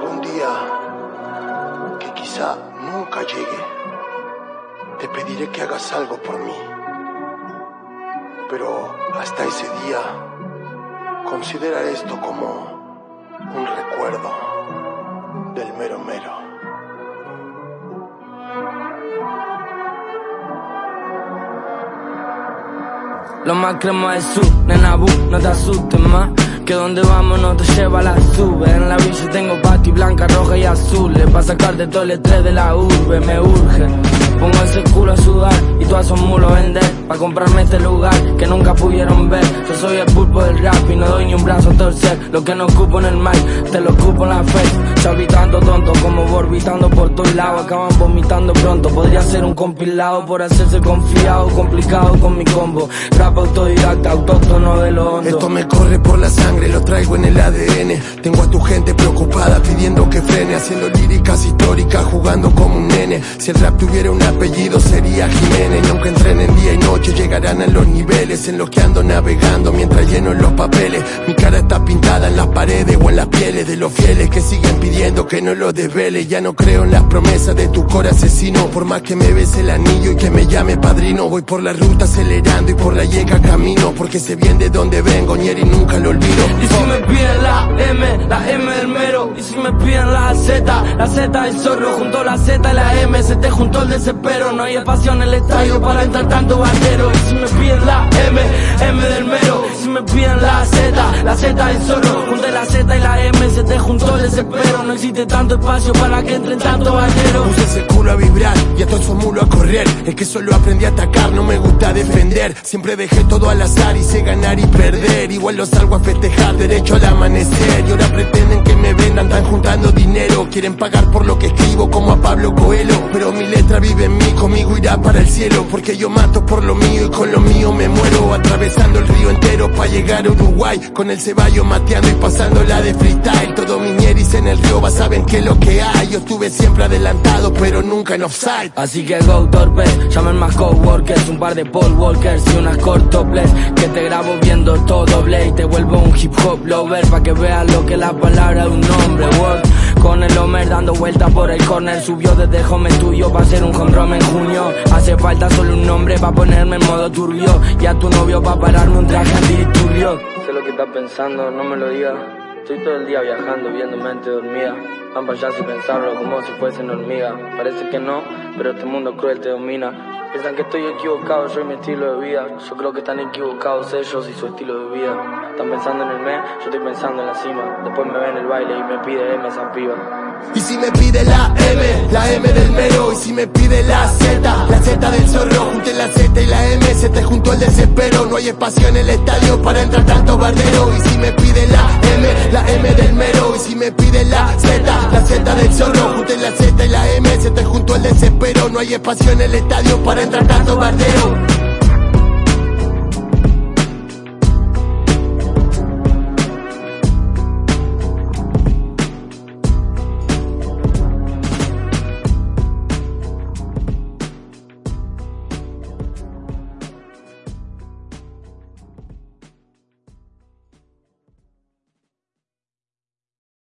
algún día, que quizá nunca llegue, te pediré que hagas algo por mí. Pero hasta ese día, considera esto como un recuerdo del mero mero. Lo más crema es su, nena bu, no te asustes más Que donde vamos no te lleva la sube En la roja y azul. Pa' sacar de todo el estrés de la urbe, me urge. Pongo ese culo a sudar y a esos mulos vender Pa' comprarme este lugar que nunca pudieron ver. Yo soy el pulpo del rap y no doy ni un brazo a torcer. Lo que no ocupo en el mic, te lo ocupo en la fe. Chavitando tonto como orbitando por todos lados Acaban vomitando pronto, podría ser un compilado Por hacerse confiado, complicado con mi combo. Rap autodidacta, autóctono de lo hondo. Esto me corre por la sangre, lo traigo en el ADN Haciendo líricas históricas, jugando como un nene. Si el rap tuviera un apellido sería Jiménez. Y aunque entrenen día y noche llegarán a los niveles. En los que ando navegando mientras lleno los papeles. Mi cara está pintada en las paredes o en las pieles De los fieles que siguen pidiendo que no lo desvele. Ya no creo en las promesas de tu cor asesino. Por más que me bese el anillo y que me llame padrino Voy por la ruta acelerando y por la llega camino. Porque sé bien de dónde vengo, y nunca lo olvido. Y si me M, la M del mero. Y si me piden la Z, la Z del zorro Junto la Z y la M, se te juntó el desespero No hay espacio en el estadio para entrar tanto bandero. Y si me piden la M, M del mero. Si me piden la Z, la Z del zorro Junto la Z y la M, se te juntó el desespero No existe tanto espacio para que entren tanto bandero Puse ese culo a vibrar y a todo su mulo a correr Es que solo aprendí a atacar, no me gusta defender. Siempre dejé todo al azar y sé ganar y perder. Igual lo salgo a festejar derecho al amanecer. Y ahora pretenden que juntando dinero Quieren pagar por lo que escribo como a Pablo Coelho. Pero mi letra vive en mí, conmigo irá para el cielo Porque yo mato por lo mío y con lo mío me muero Atravesando el río entero para llegar a Uruguay. Con el ceballo mateando y pasando la de freestyle Todo mi ñeris en el río va saben que lo que hay. Yo estuve siempre adelantado pero nunca en offside. Así que go torpe, llamen más coworkers Un par de Paul Walkers y unas cortoples Que te grabo viendo todo Blade te vuelvo un hip hop lover Pa' que veas lo que es la palabra de un hombre Con el Homer dando vueltas por el corner. Subió desde home tuyo pa' ser un home en junio. Hace falta solo un nombre pa' ponerme en modo turbio. Y a tu novio pa' pararme un traje antiturbio Sé lo que estás pensando, no me lo digas. Estoy todo el día viajando, viendo mente dormida Para allá sin pensarlo como si fuesen hormigas Parece que no, pero este mundo cruel te domina Piensan que estoy equivocado, yo y mi estilo de vida. Yo creo que están equivocados ellos y su estilo de vida. Están pensando en el mes, yo estoy pensando en la cima. Después me ven el baile y me pide M esa piba. Y si me pide la M, la M del mero Y si me pide la Z, la Z del zorro Junte la Z y la M, se te juntó el desespero No hay espacio en el estadio para entrar tanto bardero Y si me pide la M, la M del mero Y si me pide la Z, la Z del zorro Junte la Z y la M, se te juntó el desespero. No hay espacio en el estadio para entrar tanto bardero